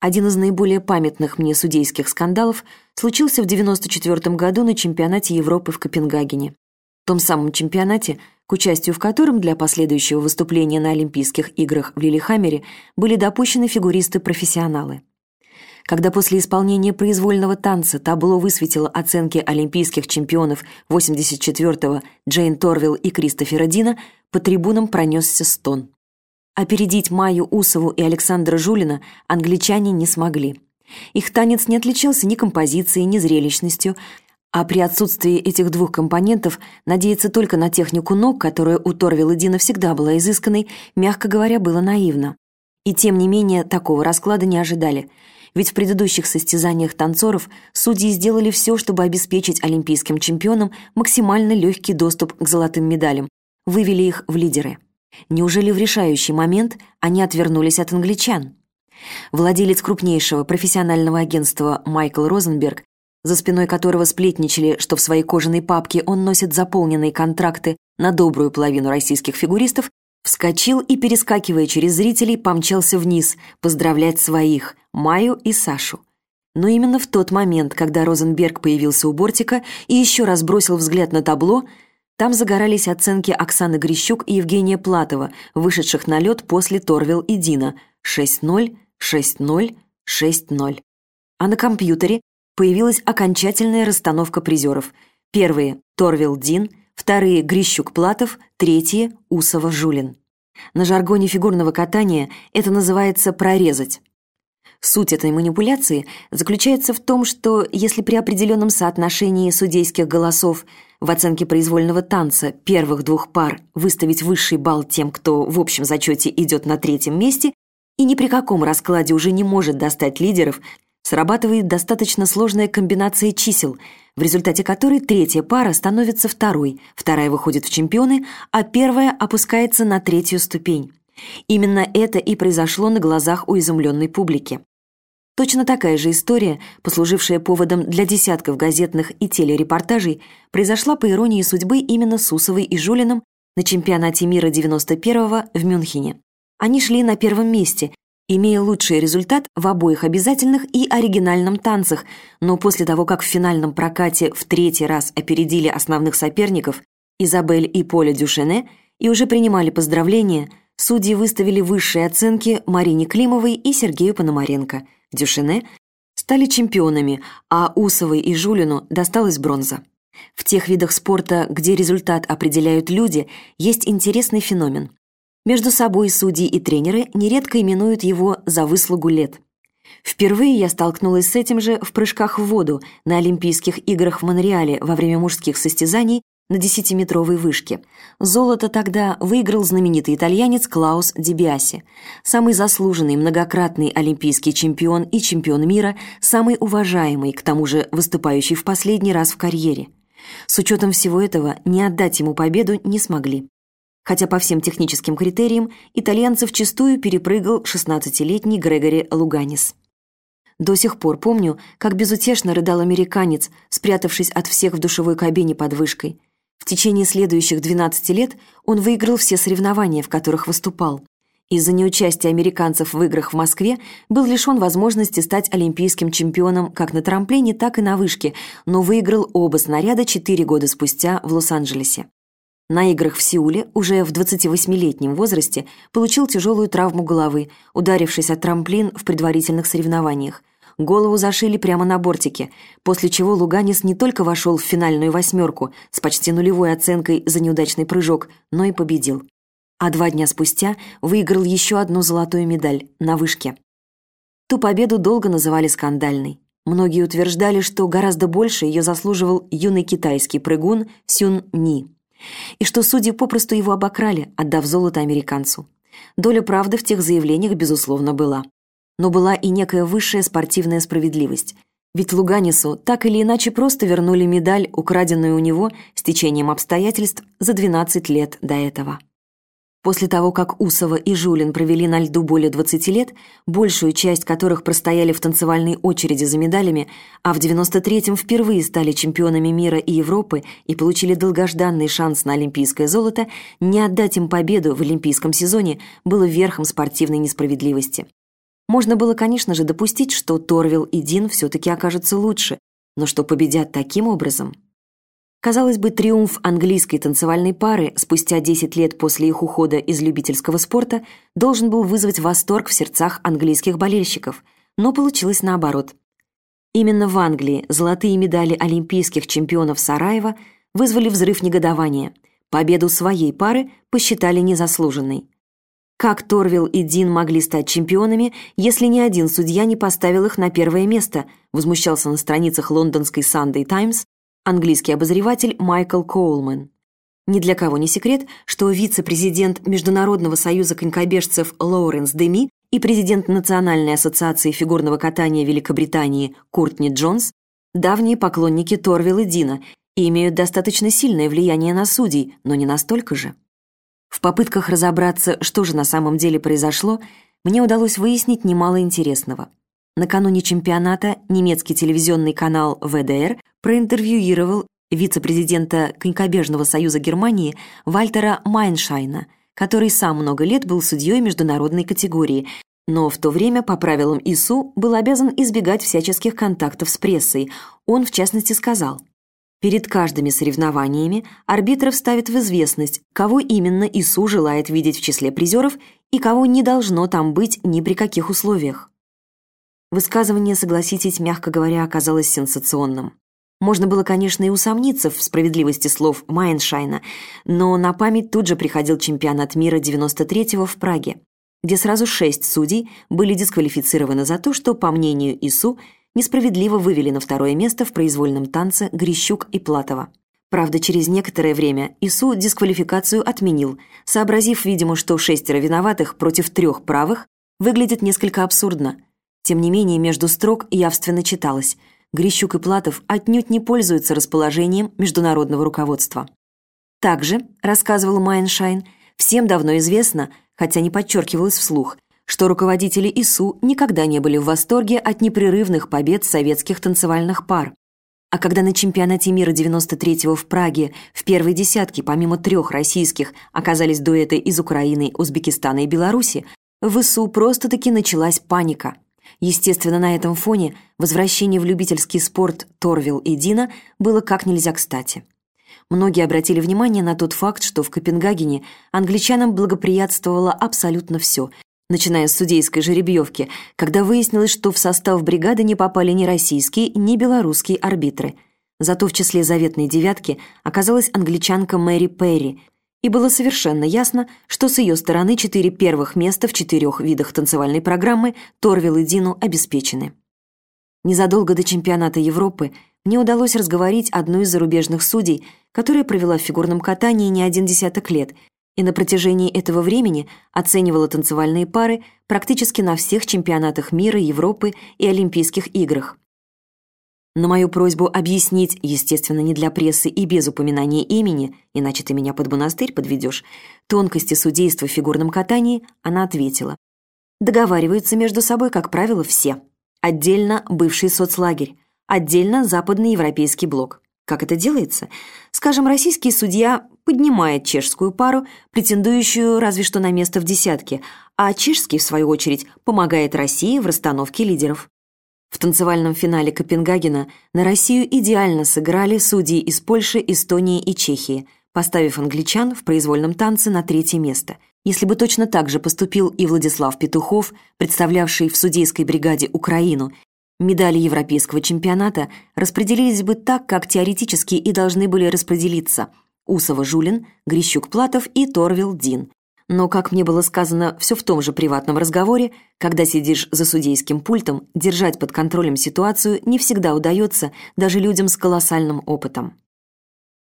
Один из наиболее памятных мне судейских скандалов случился в 1994 году на чемпионате Европы в Копенгагене. В том самом чемпионате, к участию в котором для последующего выступления на Олимпийских играх в Лилихаммере были допущены фигуристы-профессионалы. Когда после исполнения произвольного танца табло высветило оценки олимпийских чемпионов 84-го Джейн Торвилл и Кристофера Дина, по трибунам пронесся стон. Опередить Майю Усову и Александра Жулина англичане не смогли. Их танец не отличался ни композицией, ни зрелищностью, а при отсутствии этих двух компонентов надеяться только на технику ног, которая у Торвилла Дина всегда была изысканной, мягко говоря, было наивно. И тем не менее такого расклада не ожидали. Ведь в предыдущих состязаниях танцоров судьи сделали все, чтобы обеспечить олимпийским чемпионам максимально легкий доступ к золотым медалям, вывели их в лидеры. Неужели в решающий момент они отвернулись от англичан? Владелец крупнейшего профессионального агентства Майкл Розенберг, за спиной которого сплетничали, что в своей кожаной папке он носит заполненные контракты на добрую половину российских фигуристов, вскочил и, перескакивая через зрителей, помчался вниз поздравлять своих, Майю и Сашу. Но именно в тот момент, когда Розенберг появился у бортика и еще раз бросил взгляд на табло – там загорались оценки Оксаны Грищук и Евгения Платова, вышедших на лед после Торвилл и Дина. 6-0, 6-0, 6-0. А на компьютере появилась окончательная расстановка призеров. Первые – Торвилл Дин, вторые – Грищук Платов, третьи – Усова Жулин. На жаргоне фигурного катания это называется «прорезать». Суть этой манипуляции заключается в том, что если при определенном соотношении судейских голосов в оценке произвольного танца первых двух пар выставить высший балл тем, кто в общем зачете идет на третьем месте и ни при каком раскладе уже не может достать лидеров, срабатывает достаточно сложная комбинация чисел, в результате которой третья пара становится второй, вторая выходит в чемпионы, а первая опускается на третью ступень. Именно это и произошло на глазах у изумленной публики. Точно такая же история, послужившая поводом для десятков газетных и телерепортажей, произошла по иронии судьбы именно с Усовой и Жулиным на чемпионате мира 91-го в Мюнхене. Они шли на первом месте, имея лучший результат в обоих обязательных и оригинальном танцах, но после того, как в финальном прокате в третий раз опередили основных соперников Изабель и Поля Дюшене и уже принимали поздравления, судьи выставили высшие оценки Марине Климовой и Сергею Пономаренко – Дюшене, стали чемпионами, а Усовой и Жулину досталась бронза. В тех видах спорта, где результат определяют люди, есть интересный феномен. Между собой судьи и тренеры нередко именуют его за выслугу лет. Впервые я столкнулась с этим же в прыжках в воду на Олимпийских играх в Монреале во время мужских состязаний на десятиметровой вышке. Золото тогда выиграл знаменитый итальянец Клаус Дебиаси, самый заслуженный многократный олимпийский чемпион и чемпион мира, самый уважаемый, к тому же выступающий в последний раз в карьере. С учетом всего этого не отдать ему победу не смогли. Хотя по всем техническим критериям итальянцев чистую перепрыгал 16-летний Грегори Луганис. До сих пор помню, как безутешно рыдал американец, спрятавшись от всех в душевой кабине под вышкой. В течение следующих 12 лет он выиграл все соревнования, в которых выступал. Из-за неучастия американцев в играх в Москве был лишен возможности стать олимпийским чемпионом как на трамплине, так и на вышке, но выиграл оба снаряда 4 года спустя в Лос-Анджелесе. На играх в Сеуле уже в 28-летнем возрасте получил тяжелую травму головы, ударившись от трамплин в предварительных соревнованиях. Голову зашили прямо на бортике, после чего Луганис не только вошел в финальную восьмерку с почти нулевой оценкой за неудачный прыжок, но и победил. А два дня спустя выиграл еще одну золотую медаль на вышке. Ту победу долго называли скандальной. Многие утверждали, что гораздо больше ее заслуживал юный китайский прыгун Сюн Ни. И что судьи попросту его обокрали, отдав золото американцу. Доля правды в тех заявлениях, безусловно, была но была и некая высшая спортивная справедливость. Ведь Луганису так или иначе просто вернули медаль, украденную у него с течением обстоятельств за 12 лет до этого. После того, как Усова и Жулин провели на льду более 20 лет, большую часть которых простояли в танцевальной очереди за медалями, а в 93-м впервые стали чемпионами мира и Европы и получили долгожданный шанс на олимпийское золото, не отдать им победу в олимпийском сезоне было верхом спортивной несправедливости. Можно было, конечно же, допустить, что Торвилл и Дин все-таки окажутся лучше, но что победят таким образом? Казалось бы, триумф английской танцевальной пары спустя 10 лет после их ухода из любительского спорта должен был вызвать восторг в сердцах английских болельщиков, но получилось наоборот. Именно в Англии золотые медали олимпийских чемпионов Сараева вызвали взрыв негодования. Победу своей пары посчитали незаслуженной. Как Торвилл и Дин могли стать чемпионами, если ни один судья не поставил их на первое место, возмущался на страницах лондонской Sunday Times английский обозреватель Майкл Коулман. Ни для кого не секрет, что вице-президент Международного союза конькобежцев Лоуренс Деми и президент Национальной ассоциации фигурного катания Великобритании Куртни Джонс – давние поклонники Торвилла Дина и имеют достаточно сильное влияние на судей, но не настолько же. В попытках разобраться, что же на самом деле произошло, мне удалось выяснить немало интересного. Накануне чемпионата немецкий телевизионный канал WDR проинтервьюировал вице-президента Конькобежного союза Германии Вальтера Майншайна, который сам много лет был судьей международной категории, но в то время по правилам ИСУ был обязан избегать всяческих контактов с прессой. Он, в частности, сказал, «Перед каждыми соревнованиями арбитров ставит в известность, кого именно ИСУ желает видеть в числе призеров и кого не должно там быть ни при каких условиях». Высказывание, согласитесь, мягко говоря, оказалось сенсационным. Можно было, конечно, и усомниться в справедливости слов Майншайна, но на память тут же приходил чемпионат мира 93-го в Праге, где сразу шесть судей были дисквалифицированы за то, что, по мнению ИСУ, несправедливо вывели на второе место в произвольном танце Грищук и Платова. Правда, через некоторое время ИСУ дисквалификацию отменил, сообразив, видимо, что шестеро виноватых против трех правых выглядит несколько абсурдно – тем не менее, между строк явственно читалось Грищук и Платов отнюдь не пользуются расположением международного руководства. Также, рассказывал Майншайн, всем давно известно, хотя не подчеркивалось вслух, что руководители ИСУ никогда не были в восторге от непрерывных побед советских танцевальных пар. А когда на чемпионате мира 93-го в Праге в первой десятке помимо трех российских оказались дуэты из Украины, Узбекистана и Беларуси, в ИСУ просто-таки началась паника – Естественно, на этом фоне возвращение в любительский спорт Торвилл и Дина было как нельзя кстати. Многие обратили внимание на тот факт, что в Копенгагене англичанам благоприятствовало абсолютно все, начиная с судейской жеребьевки, когда выяснилось, что в состав бригады не попали ни российские, ни белорусские арбитры. Зато в числе заветной девятки оказалась англичанка Мэри Перри – и было совершенно ясно, что с ее стороны четыре первых места в четырех видах танцевальной программы Торвилл и Дину обеспечены. Незадолго до чемпионата Европы мне удалось разговорить одну из зарубежных судей, которая провела в фигурном катании не один десяток лет и на протяжении этого времени оценивала танцевальные пары практически на всех чемпионатах мира, Европы и Олимпийских играх. На мою просьбу объяснить, естественно, не для прессы и без упоминания имени, иначе ты меня под монастырь подведешь, тонкости судейства в фигурном катании, она ответила. Договариваются между собой, как правило, все. Отдельно бывший соцлагерь, отдельно западный европейский блок. Как это делается? Скажем, российский судья поднимает чешскую пару, претендующую разве что на место в десятке, а чешский, в свою очередь, помогает России в расстановке лидеров. В танцевальном финале Копенгагена на Россию идеально сыграли судьи из Польши, Эстонии и Чехии, поставив англичан в произвольном танце на третье место. Если бы точно так же поступил и Владислав Петухов, представлявший в судейской бригаде Украину, медали европейского чемпионата распределились бы так, как теоретически и должны были распределиться – Усова-Жулин, Грищук-Платов и Торвилл-Дин. Но, как мне было сказано все в том же приватном разговоре, когда сидишь за судейским пультом, держать под контролем ситуацию не всегда удается даже людям с колоссальным опытом.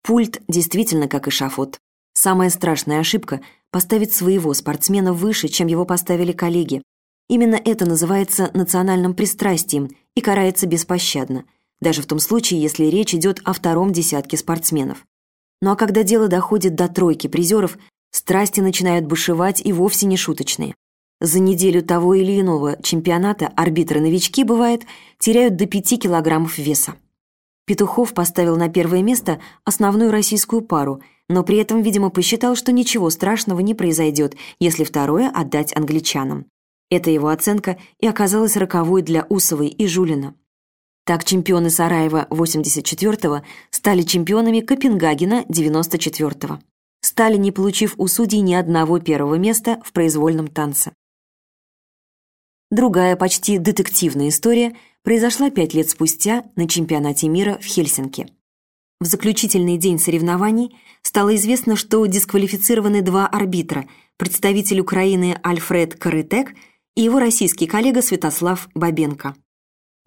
Пульт действительно как и шафот. Самая страшная ошибка – поставить своего спортсмена выше, чем его поставили коллеги. Именно это называется национальным пристрастием и карается беспощадно, даже в том случае, если речь идет о втором десятке спортсменов. Ну а когда дело доходит до тройки призеров, Страсти начинают бушевать и вовсе не шуточные. За неделю того или иного чемпионата арбитры-новички, бывает, теряют до 5 килограммов веса. Петухов поставил на первое место основную российскую пару, но при этом, видимо, посчитал, что ничего страшного не произойдет, если второе отдать англичанам. Эта его оценка и оказалась роковой для Усовой и Жулина. Так чемпионы Сараева 84-го стали чемпионами Копенгагена 94-го. Стали, не получив у судей ни одного первого места в произвольном танце. Другая, почти детективная история произошла пять лет спустя на чемпионате мира в Хельсинки. В заключительный день соревнований стало известно, что дисквалифицированы два арбитра, представитель Украины Альфред Карытек и его российский коллега Святослав Бабенко.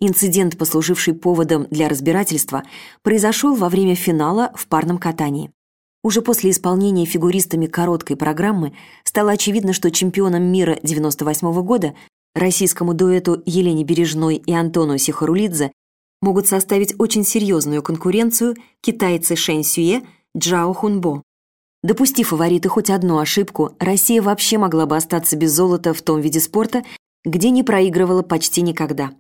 Инцидент, послуживший поводом для разбирательства, произошел во время финала в парном катании. Уже после исполнения фигуристами короткой программы стало очевидно, что чемпионом мира 98 года, российскому дуэту Елене Бережной и Антону Сихарулидзе, могут составить очень серьезную конкуренцию китайцы Шэнь Сюе, Джао Хунбо. Допустив фавориты хоть одну ошибку, Россия вообще могла бы остаться без золота в том виде спорта, где не проигрывала почти никогда.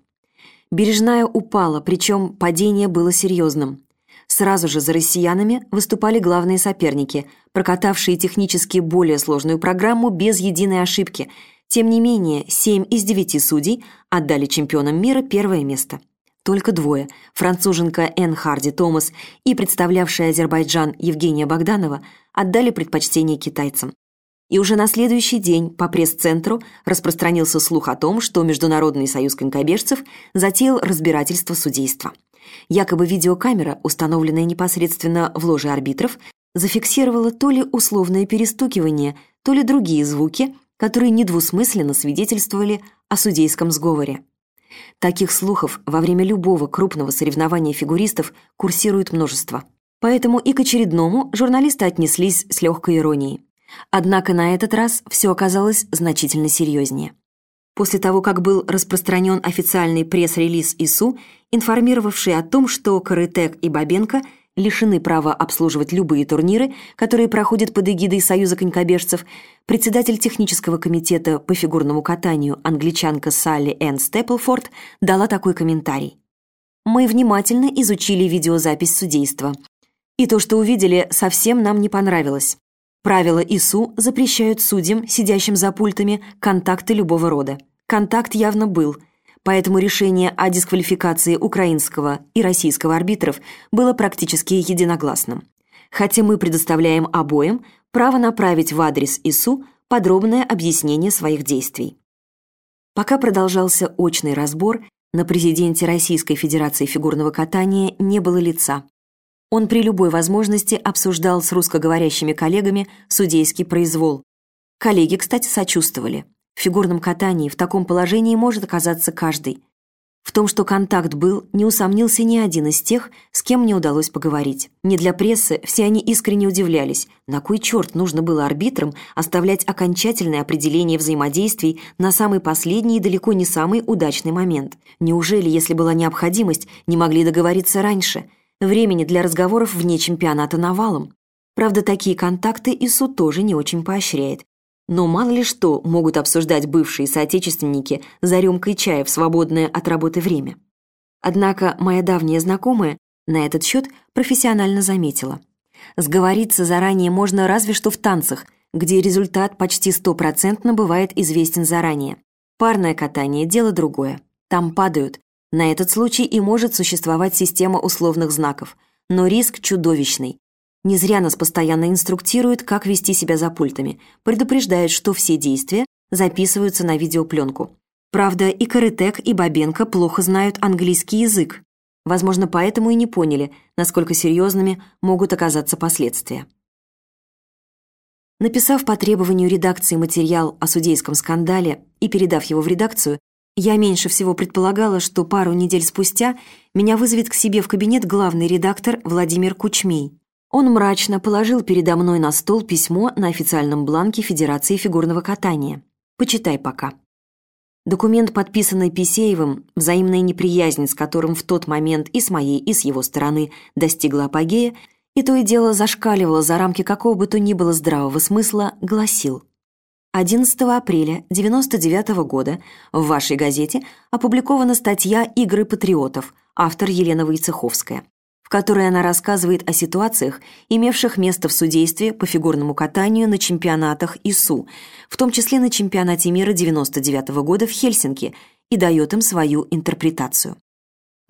Бережная упала, причем падение было серьезным. Сразу же за россиянами выступали главные соперники, прокатавшие технически более сложную программу без единой ошибки. Тем не менее, семь из девяти судей отдали чемпионам мира первое место. Только двое – француженка Энн Харди Томас и представлявшая Азербайджан Евгения Богданова – отдали предпочтение китайцам. И уже на следующий день по пресс-центру распространился слух о том, что Международный союз конькобежцев затеял разбирательство судейства. Якобы видеокамера, установленная непосредственно в ложе арбитров, зафиксировала то ли условное перестукивание, то ли другие звуки, которые недвусмысленно свидетельствовали о судейском сговоре. Таких слухов во время любого крупного соревнования фигуристов курсирует множество. Поэтому и к очередному журналисты отнеслись с легкой иронией. Однако на этот раз все оказалось значительно серьезнее. После того, как был распространен официальный пресс-релиз ИСУ, информировавший о том, что Карытек и Бабенко лишены права обслуживать любые турниры, которые проходят под эгидой Союза конькобежцев, председатель технического комитета по фигурному катанию англичанка Салли Энн Степлфорд дала такой комментарий. «Мы внимательно изучили видеозапись судейства. И то, что увидели, совсем нам не понравилось. Правила ИСУ запрещают судьям, сидящим за пультами, контакты любого рода. Контакт явно был, поэтому решение о дисквалификации украинского и российского арбитров было практически единогласным. Хотя мы предоставляем обоим право направить в адрес ИСУ подробное объяснение своих действий. Пока продолжался очный разбор, на президенте Российской Федерации фигурного катания не было лица. Он при любой возможности обсуждал с русскоговорящими коллегами судейский произвол. Коллеги, кстати, сочувствовали. В фигурном катании в таком положении может оказаться каждый. В том, что контакт был, не усомнился ни один из тех, с кем мне удалось поговорить. Не для прессы все они искренне удивлялись, на кой черт нужно было арбитрам оставлять окончательное определение взаимодействий на самый последний и далеко не самый удачный момент. Неужели, если была необходимость, не могли договориться раньше – Времени для разговоров вне чемпионата навалом. Правда, такие контакты ИСУ тоже не очень поощряет. Но мало ли что могут обсуждать бывшие соотечественники за рюмкой чая в свободное от работы время. Однако моя давняя знакомая на этот счет профессионально заметила. Сговориться заранее можно разве что в танцах, где результат почти стопроцентно бывает известен заранее. Парное катание – дело другое. Там падают, на этот случай и может существовать система условных знаков, но риск чудовищный. Не зря нас постоянно инструктируют, как вести себя за пультами, предупреждают, что все действия записываются на видеопленку. Правда, и Карытек, и Бабенко плохо знают английский язык. Возможно, поэтому и не поняли, насколько серьезными могут оказаться последствия. Написав по требованию редакции материал о судейском скандале и передав его в редакцию, я меньше всего предполагала, что пару недель спустя меня вызовет к себе в кабинет главный редактор Владимир Кучмей. Он мрачно положил передо мной на стол письмо на официальном бланке Федерации фигурного катания. «Почитай пока». Документ, подписанный Писеевым, взаимная неприязнь, с которым в тот момент и с моей, и с его стороны достигла апогея, и то и дело зашкаливало за рамки какого бы то ни было здравого смысла, гласил – 11 апреля 99 года в вашей газете опубликована статья «Игры патриотов», автор Елена Войцеховская, в которой она рассказывает о ситуациях, имевших место в судействе по фигурному катанию на чемпионатах ИСУ, в том числе на чемпионате мира 99 -го года в Хельсинки, и дает им свою интерпретацию.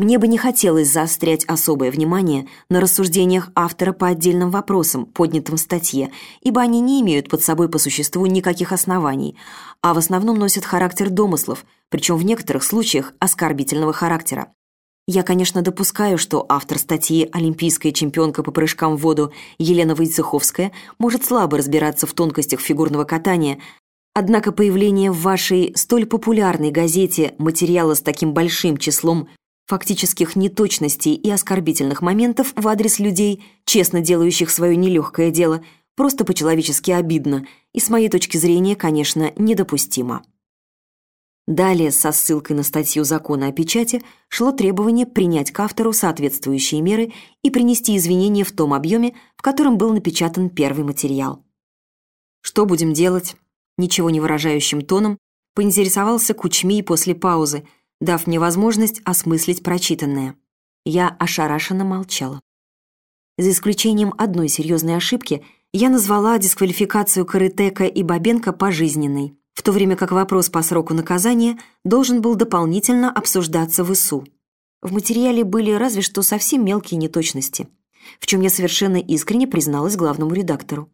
Мне бы не хотелось заострять особое внимание на рассуждениях автора по отдельным вопросам, поднятым в статье, ибо они не имеют под собой по существу никаких оснований, а в основном носят характер домыслов, причем в некоторых случаях оскорбительного характера. Я, конечно, допускаю, что автор статьи «Олимпийская чемпионка по прыжкам в воду» Елена Войцеховская может слабо разбираться в тонкостях фигурного катания, однако появление в вашей столь популярной газете материала с таким большим числом фактических неточностей и оскорбительных моментов в адрес людей, честно делающих свое нелегкое дело, просто по-человечески обидно и, с моей точки зрения, конечно, недопустимо. Далее, со ссылкой на статью закона о печати, шло требование принять к автору соответствующие меры и принести извинения в том объеме, в котором был напечатан первый материал. «Что будем делать?» Ничего не выражающим тоном поинтересовался Кучмий после паузы – дав мне возможность осмыслить прочитанное. Я ошарашенно молчала. За исключением одной серьезной ошибки, я назвала дисквалификацию Карытека и Бабенко пожизненной, в то время как вопрос по сроку наказания должен был дополнительно обсуждаться в ИСУ. В материале были разве что совсем мелкие неточности, в чем я совершенно искренне призналась главному редактору.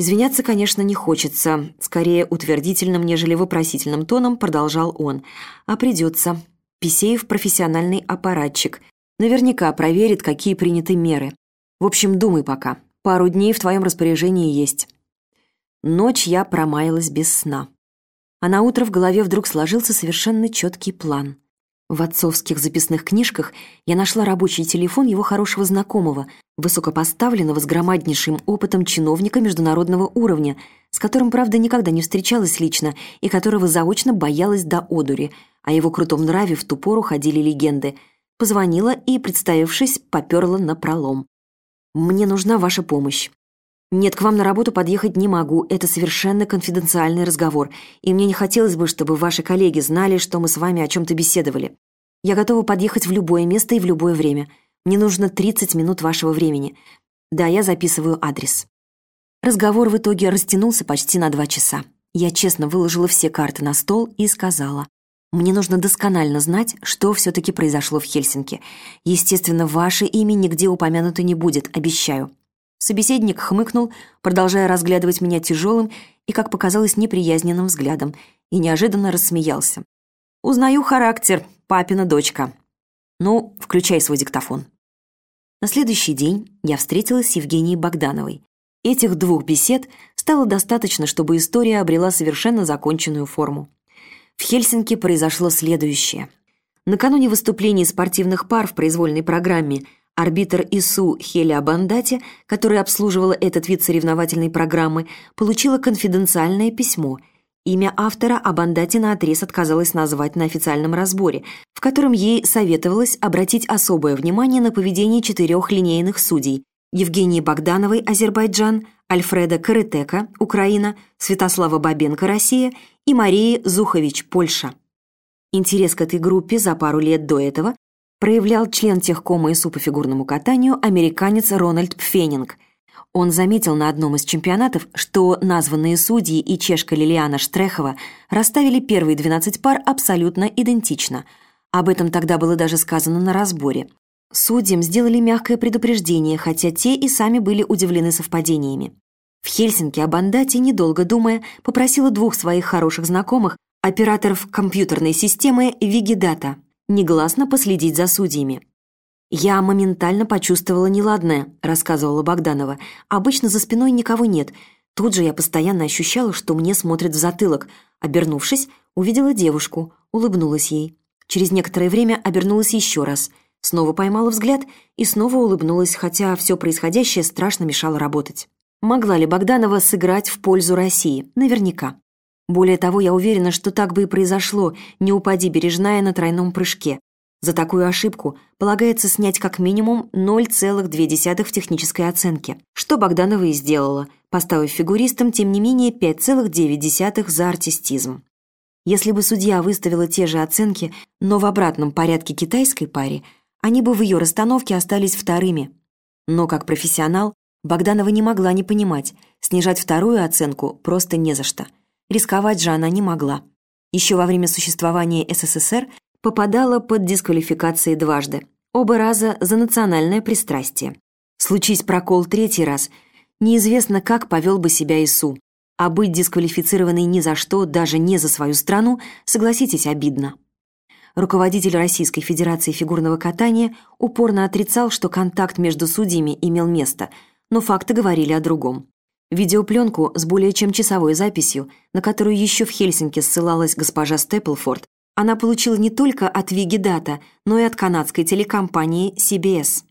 Извиняться, конечно, не хочется. Скорее утвердительным, нежели вопросительным тоном продолжал он. А придется. Писеев профессиональный аппаратчик. Наверняка проверит, какие приняты меры. В общем, думай пока. Пару дней в твоем распоряжении есть. Ночь я промаялась без сна. А на утро в голове вдруг сложился совершенно четкий план. В отцовских записных книжках я нашла рабочий телефон его хорошего знакомого, высокопоставленного с громаднейшим опытом чиновника международного уровня, с которым, правда, никогда не встречалась лично и которого заочно боялась до одури. О его крутом нраве в ту пору ходили легенды. Позвонила и, представившись, поперла на пролом. «Мне нужна ваша помощь. «Нет, к вам на работу подъехать не могу. Это совершенно конфиденциальный разговор, и мне не хотелось бы, чтобы ваши коллеги знали, что мы с вами о чем-то беседовали. Я готова подъехать в любое место и в любое время. Мне нужно 30 минут вашего времени. Да, я записываю адрес». Разговор в итоге растянулся почти на два часа. Я честно выложила все карты на стол и сказала. «Мне нужно досконально знать, что все-таки произошло в Хельсинки. Естественно, ваше имя нигде упомянуто не будет, обещаю. Собеседник хмыкнул, продолжая разглядывать меня тяжелым и, как показалось, неприязненным взглядом, и неожиданно рассмеялся. «Узнаю характер, папина дочка. Ну, включай свой диктофон». На следующий день я встретилась с Евгенией Богдановой. Этих двух бесед стало достаточно, чтобы история обрела совершенно законченную форму. В Хельсинки произошло следующее. Накануне выступлений спортивных пар в произвольной программе – Арбитр ИСУ Хеля Бандати, которая обслуживала этот вид соревновательной программы, получила конфиденциальное письмо. Имя автора Абандати наотрез отказалась назвать на официальном разборе, в котором ей советовалось обратить особое внимание на поведение четырех линейных судей Евгении Богдановой, Азербайджан, Альфреда Каретека, Украина, Святослава Бабенко, Россия и Марии Зухович, Польша. Интерес к этой группе за пару лет до этого проявлял член техкома ИСУ по фигурному катанию американец Рональд Пфенинг. Он заметил на одном из чемпионатов, что названные судьи и чешка Лилиана Штрехова расставили первые 12 пар абсолютно идентично. Об этом тогда было даже сказано на разборе. Судьям сделали мягкое предупреждение, хотя те и сами были удивлены совпадениями. В Хельсинки Абандати, недолго думая, попросила двух своих хороших знакомых, операторов компьютерной системы Вигидата, негласно последить за судьями. «Я моментально почувствовала неладное», — рассказывала Богданова. «Обычно за спиной никого нет. Тут же я постоянно ощущала, что мне смотрят в затылок. Обернувшись, увидела девушку, улыбнулась ей. Через некоторое время обернулась еще раз. Снова поймала взгляд и снова улыбнулась, хотя все происходящее страшно мешало работать. Могла ли Богданова сыграть в пользу России? Наверняка. Более того, я уверена, что так бы и произошло, не упади бережная на тройном прыжке. За такую ошибку полагается снять как минимум 0,2 в технической оценке, что Богданова и сделала, поставив фигуристам, тем не менее, 5,9 за артистизм. Если бы судья выставила те же оценки, но в обратном порядке китайской паре, они бы в ее расстановке остались вторыми. Но как профессионал Богданова не могла не понимать, снижать вторую оценку просто не за что. Рисковать же она не могла. Еще во время существования СССР попадала под дисквалификации дважды, оба раза за национальное пристрастие. Случись прокол третий раз, неизвестно, как повел бы себя ИСУ, а быть дисквалифицированной ни за что, даже не за свою страну, согласитесь, обидно. Руководитель Российской Федерации фигурного катания упорно отрицал, что контакт между судьями имел место, но факты говорили о другом. Видеопленку с более чем часовой записью, на которую еще в Хельсинки ссылалась госпожа Степлфорд, она получила не только от Вигидата, но и от канадской телекомпании CBS.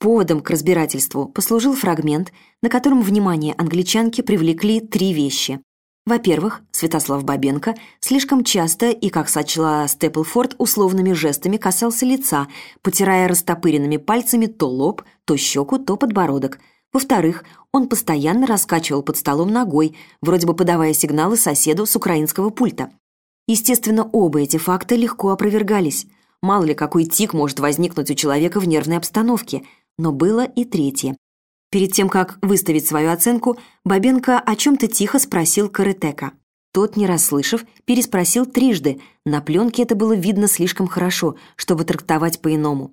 Поводом к разбирательству послужил фрагмент, на котором внимание англичанки привлекли три вещи. Во-первых, Святослав Бабенко слишком часто и, как сочла Степлфорд, условными жестами касался лица, потирая растопыренными пальцами то лоб, то щеку, то подбородок. Во-вторых, он постоянно раскачивал под столом ногой, вроде бы подавая сигналы соседу с украинского пульта. Естественно, оба эти факта легко опровергались. Мало ли, какой тик может возникнуть у человека в нервной обстановке. Но было и третье. Перед тем, как выставить свою оценку, Бабенко о чем-то тихо спросил Каретека. Тот, не расслышав, переспросил трижды. На пленке это было видно слишком хорошо, чтобы трактовать по-иному.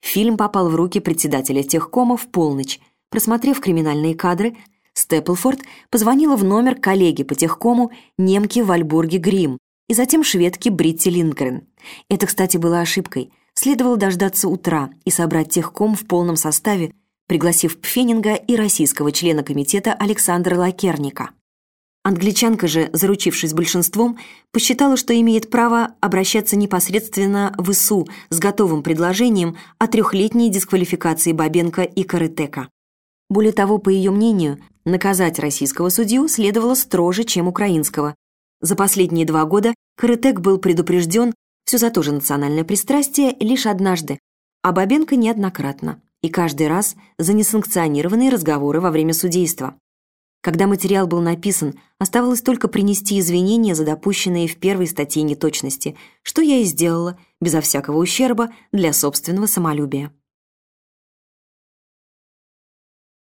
Фильм попал в руки председателя техкома в полночь. Просмотрев криминальные кадры, Степлфорд позвонила в номер коллеги по техкому немки Вальбурге Грим, и затем шведки Бритти Линдгрен. Это, кстати, была ошибкой. Следовало дождаться утра и собрать техком в полном составе, пригласив Пфенинга и российского члена комитета Александра Лакерника. Англичанка же, заручившись большинством, посчитала, что имеет право обращаться непосредственно в ИСУ с готовым предложением о трехлетней дисквалификации Бабенко и Каретека. Более того, по ее мнению, наказать российского судью следовало строже, чем украинского, за последние два года Каретек был предупрежден все за то же национальное пристрастие лишь однажды, а Бабенко неоднократно, и каждый раз за несанкционированные разговоры во время судейства. Когда материал был написан, оставалось только принести извинения за допущенные в первой статье неточности, что я и сделала, безо всякого ущерба для собственного самолюбия.